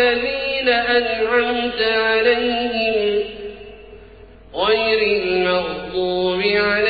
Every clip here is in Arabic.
الذين أنعمت عليهم غير المغضوب عليهم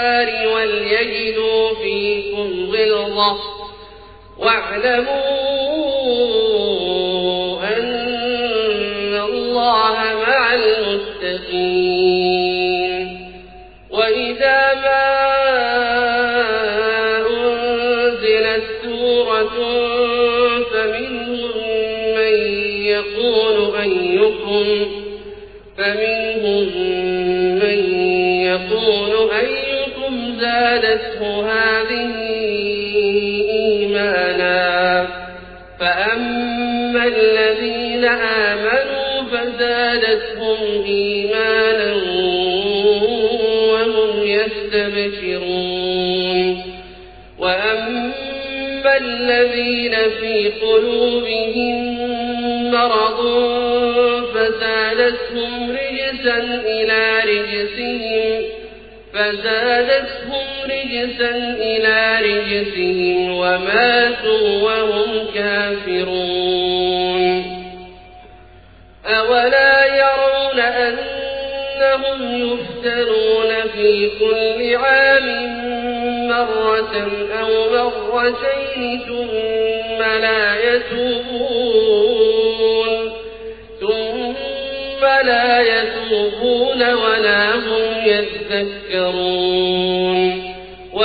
الكفار وليجدوا فيكم غلظة واعلموا أن الله مع المتقين وإذا ما أنزلت سورة فمنهم من يقول أيكم فمنهم زادته هذه إيمانا. فأما الذين آمنوا فزادتهم إيمانا وهم يستبشرون. وأما الذين في قلوبهم مرض فزادتهم رجسا إلى رجسهم فزادتهم رجسا إلى رجسهم وماتوا وهم كافرون. أولا يرون أنهم يفتنون في كل عام مرة أو مرتين ثم لا يتوبون. ثم لا يتوبون ولا هم يذكرون.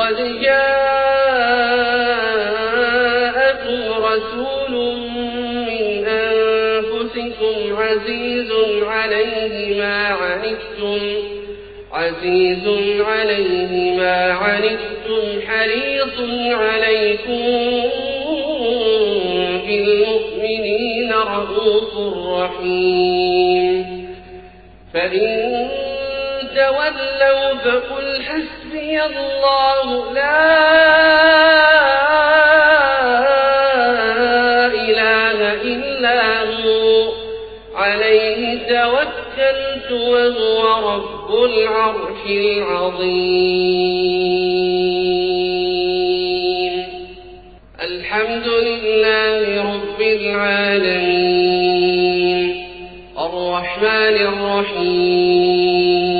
لقد جاءكم رسول من أنفسكم عزيز عليه ما عنتم عزيز عليه ما عنتم حريص عليكم بالمؤمنين رؤوف رحيم. فإن تولوا فقل الله لا إله إلا هو. عليه توكلت وهو رب العرش العظيم. الحمد لله رب العالمين. الرحمن الرحيم.